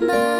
night.